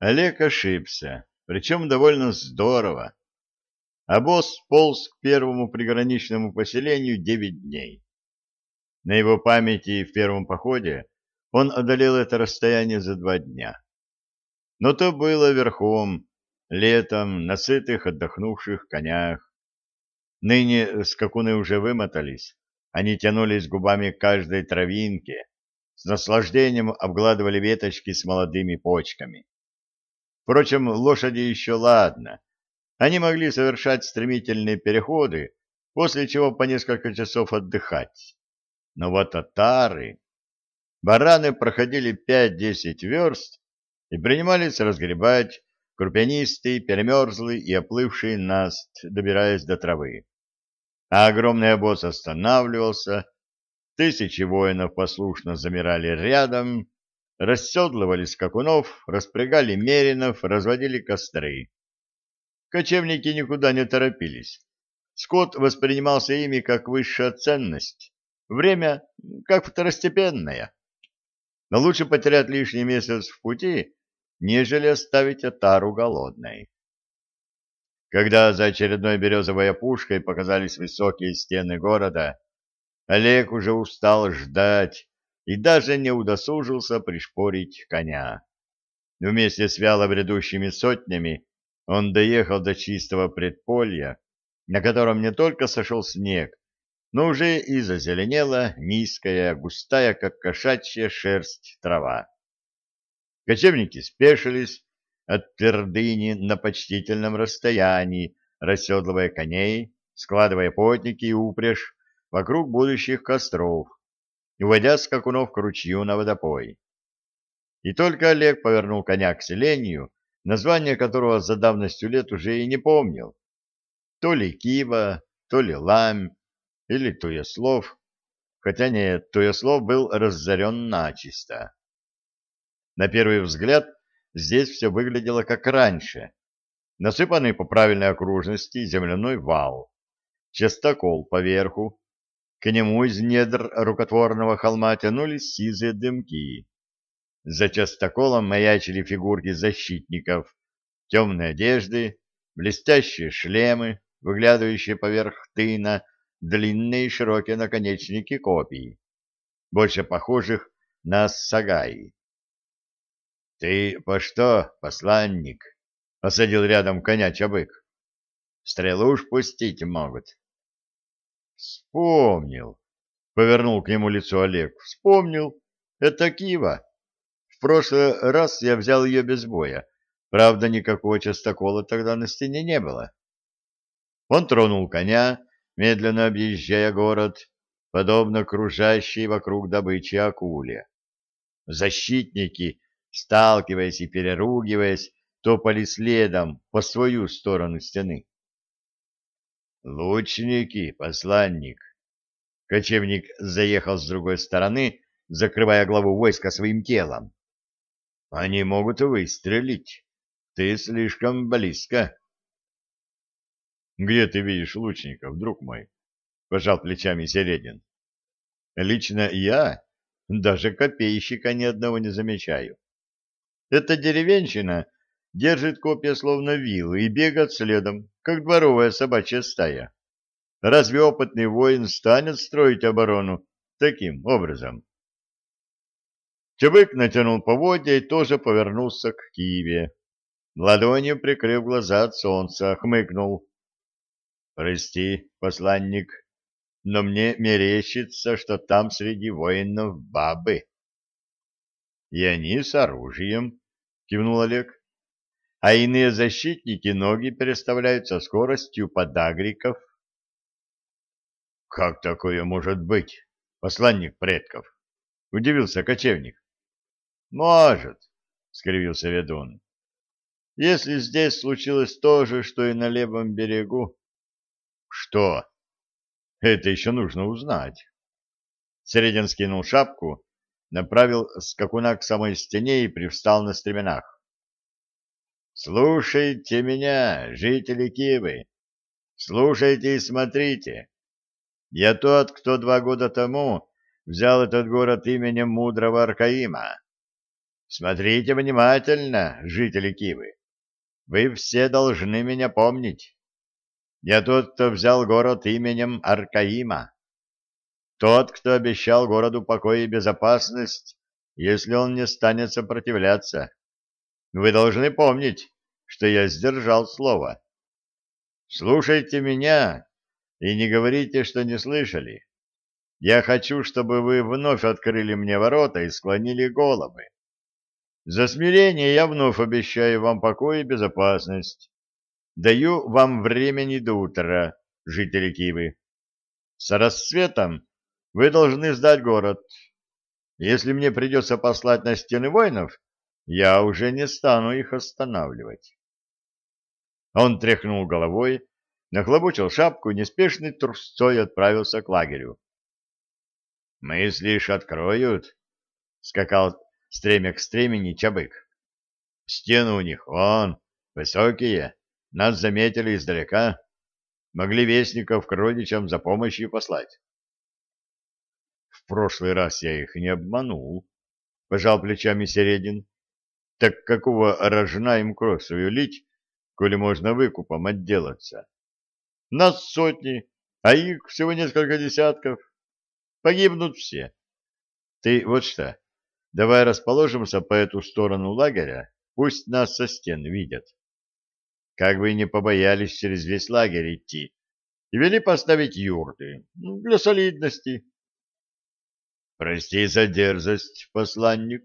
Олег ошибся, причем довольно здорово. А полз к первому приграничному поселению девять дней. На его памяти в первом походе он одолел это расстояние за два дня. Но то было верхом, летом, на сытых отдохнувших конях. Ныне скакуны уже вымотались, они тянулись губами к каждой травинке, с наслаждением обгладывали веточки с молодыми почками. Впрочем, лошади еще ладно. Они могли совершать стремительные переходы, после чего по несколько часов отдыхать. Но вот татары... Бараны проходили пять-десять верст и принимались разгребать крупянистый, перемерзлый и оплывший наст, добираясь до травы. А огромный обоз останавливался, тысячи воинов послушно замирали рядом, расседлывали скакунов, распрягали меринов, разводили костры. Кочевники никуда не торопились. Скот воспринимался ими как высшая ценность, время как второстепенное. Но лучше потерять лишний месяц в пути, нежели оставить отару голодной. Когда за очередной березовой опушкой показались высокие стены города, Олег уже устал ждать и даже не удосужился пришпорить коня. Вместе с вяло бредущими сотнями он доехал до чистого предполья, на котором не только сошел снег, но уже и зазеленела низкая, густая, как кошачья шерсть, трава. Кочевники спешились от твердыни на почтительном расстоянии, расседлывая коней, складывая потники и упряжь вокруг будущих костров, уводя скакунов к ручью на водопой. И только Олег повернул коня к селению, название которого за давностью лет уже и не помнил. То ли Кива, то ли Ламь, или Туеслов, хотя нет, Туеслов был разорен начисто. На первый взгляд здесь все выглядело как раньше. Насыпанный по правильной окружности земляной вал, частокол поверху, к нему из недр рукотворного холма тянулись сизые дымки. За частоколом маячили фигурки защитников, темные одежды, блестящие шлемы, выглядывающие поверх тына, длинные и широкие наконечники копий, больше похожих на сагаи. — Ты по что, посланник? — осадил рядом коня Чабык. — Стрелу уж пустить могут. — Вспомнил, — повернул к нему лицо Олег. — Вспомнил. Это Кива. В прошлый раз я взял ее без боя. Правда, никакого частокола тогда на стене не было. Он тронул коня, медленно объезжая город, подобно кружащей вокруг добычи акуле. Защитники, сталкиваясь и переругиваясь, топали следом по свою сторону стены. «Лучники, посланник!» Кочевник заехал с другой стороны, закрывая главу войска своим телом. «Они могут выстрелить. Ты слишком близко». Где ты видишь лучников, друг мой? Пожал плечами Середин. Лично я даже копейщика ни одного не замечаю. Эта деревенщина держит копья словно вилы и бегает следом, как дворовая собачья стая. Разве опытный воин станет строить оборону таким образом? Чебык натянул поводья и тоже повернулся к Киеве. Ладонью прикрыв глаза от солнца, хмыкнул. Прости, посланник, но мне мерещится, что там среди воинов бабы. И они с оружием, кивнул Олег. А иные защитники ноги переставляют со скоростью подагриков. Как такое может быть, посланник предков? Удивился кочевник. Может, скривился ведун. Если здесь случилось то же, что и на левом берегу, что? Это еще нужно узнать. Середин скинул шапку, направил скакуна к самой стене и привстал на стременах. «Слушайте меня, жители Киевы! Слушайте и смотрите! Я тот, кто два года тому взял этот город именем мудрого Аркаима. Смотрите внимательно, жители Кивы. Вы все должны меня помнить. Я тот, кто взял город именем Аркаима. Тот, кто обещал городу покой и безопасность, если он не станет сопротивляться. Вы должны помнить, что я сдержал слово. Слушайте меня и не говорите, что не слышали. Я хочу, чтобы вы вновь открыли мне ворота и склонили головы. За смирение я вновь обещаю вам покой и безопасность. Даю вам времени до утра, жители Кивы. С рассветом вы должны сдать город. Если мне придется послать на стены воинов, я уже не стану их останавливать. Он тряхнул головой, нахлобучил шапку и неспешной трусцой отправился к лагерю. «Мыслишь, откроют?» — скакал стремя к стремени Чабык. «Стены у них, вон, высокие, нас заметили издалека, могли вестников к родичам за помощью послать». «В прошлый раз я их не обманул», — пожал плечами Середин. «Так какого рожна им кровь свою лить, коли можно выкупом отделаться? Нас сотни, а их всего несколько десятков. Погибнут все. Ты вот что, давай расположимся по эту сторону лагеря, пусть нас со стен видят. Как бы и не побоялись через весь лагерь идти, и вели поставить юрты, ну, для солидности. Прости за дерзость, посланник,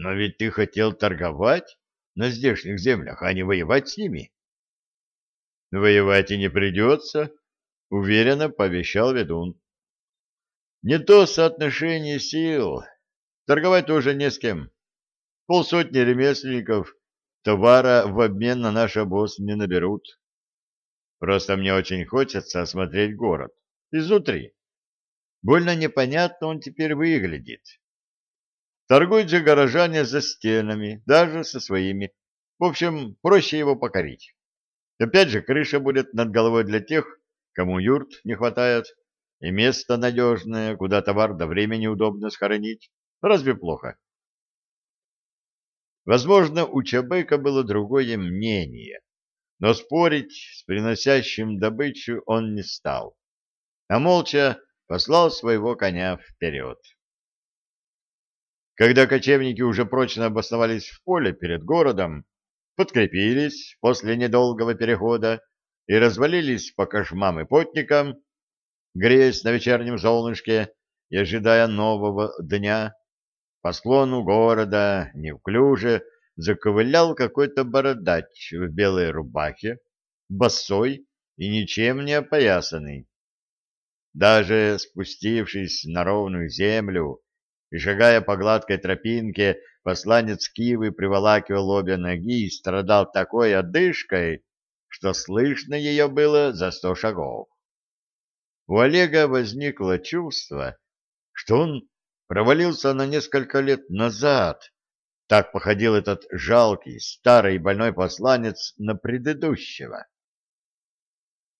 но ведь ты хотел торговать на здешних землях, а не воевать с ними. Воевать и не придется, уверенно пообещал ведун. Не то соотношение сил. Торговать тоже не с кем. Полсотни ремесленников товара в обмен на наш обоз не наберут. Просто мне очень хочется осмотреть город. Изнутри. Больно непонятно он теперь выглядит. Торгуют же горожане за стенами, даже со своими. В общем, проще его покорить. Опять же, крыша будет над головой для тех, кому юрт не хватает и место надежное, куда товар до времени удобно схоронить. Разве плохо? Возможно, у Чабека было другое мнение, но спорить с приносящим добычу он не стал, а молча послал своего коня вперед. Когда кочевники уже прочно обосновались в поле перед городом, подкрепились после недолгого перехода и развалились по кошмам и потникам, греясь на вечернем солнышке и ожидая нового дня, по склону города неуклюже заковылял какой-то бородач в белой рубахе, босой и ничем не опоясанный. Даже спустившись на ровную землю и шагая по гладкой тропинке, посланец Кивы приволакивал обе ноги и страдал такой одышкой, что слышно ее было за сто шагов у Олега возникло чувство, что он провалился на несколько лет назад. Так походил этот жалкий, старый больной посланец на предыдущего.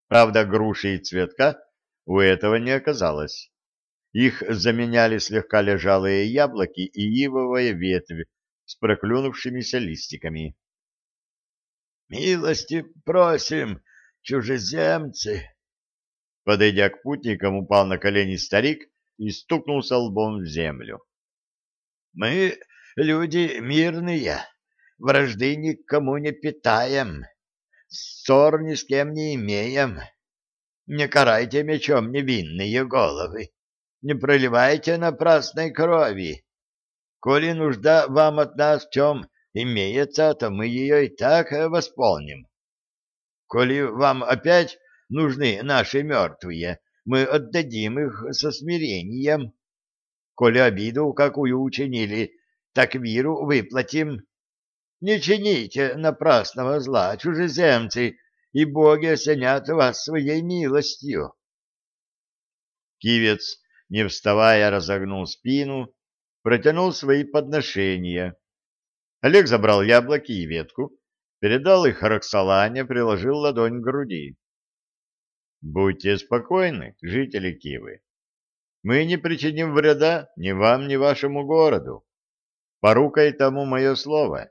Правда, груши и цветка у этого не оказалось. Их заменяли слегка лежалые яблоки и ивовая ветвь с проклюнувшимися листиками. «Милости просим, чужеземцы!» Подойдя к путникам, упал на колени старик и стукнулся лбом в землю. «Мы люди мирные, вражды никому не питаем, ссор ни с кем не имеем. Не карайте мечом невинные головы, не проливайте напрасной крови. Коли нужда вам от нас в чем имеется, то мы ее и так восполним. Коли вам опять нужны наши мертвые, мы отдадим их со смирением. Коли обиду какую учинили, так миру выплатим. Не чините напрасного зла, чужеземцы, и боги осенят вас своей милостью. Кивец, не вставая, разогнул спину, протянул свои подношения. Олег забрал яблоки и ветку, передал их Роксолане, приложил ладонь к груди. Будьте спокойны, жители Кивы. Мы не причиним вреда ни вам, ни вашему городу. порукой тому мое слово.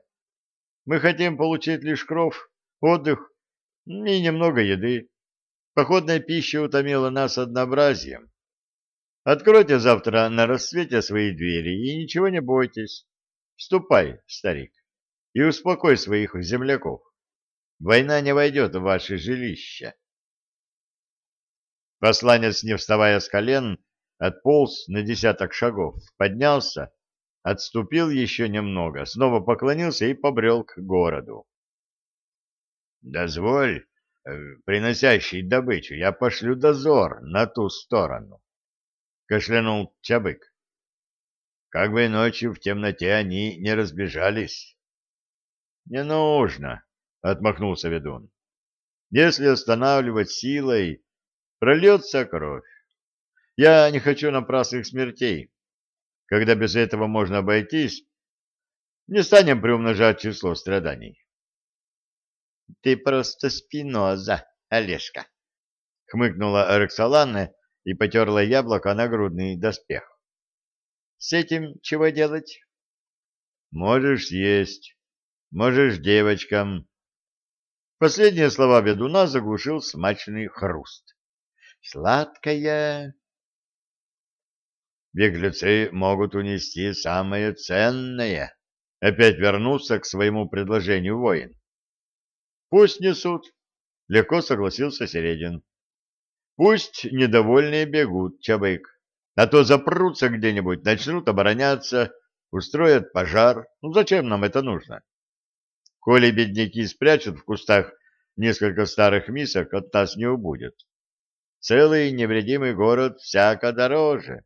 Мы хотим получить лишь кров, отдых и немного еды. Походная пища утомила нас однообразием. Откройте завтра на рассвете свои двери и ничего не бойтесь. Ступай, старик, и успокой своих земляков. Война не войдет в ваше жилище. Посланец, не вставая с колен, отполз на десяток шагов, поднялся, отступил еще немного, снова поклонился и побрел к городу. — Дозволь, э, приносящий добычу, я пошлю дозор на ту сторону, — кашлянул Чабык. — Как бы ночью в темноте они не разбежались. — Не нужно, — отмахнулся ведун. — Если останавливать силой Прольется кровь. Я не хочу напрасных смертей. Когда без этого можно обойтись, не станем приумножать число страданий. — Ты просто спиноза, Олежка! — хмыкнула Роксолана и потерла яблоко на грудный доспех. — С этим чего делать? — Можешь есть, можешь девочкам. Последние слова ведуна заглушил смачный хруст сладкая. Беглецы могут унести самое ценное. Опять вернулся к своему предложению воин. Пусть несут, легко согласился Середин. Пусть недовольные бегут, Чабык, а то запрутся где-нибудь, начнут обороняться, устроят пожар. Ну зачем нам это нужно? Коли бедняки спрячут в кустах несколько старых мисок, от нас не убудет. Целый невредимый город всяко дороже.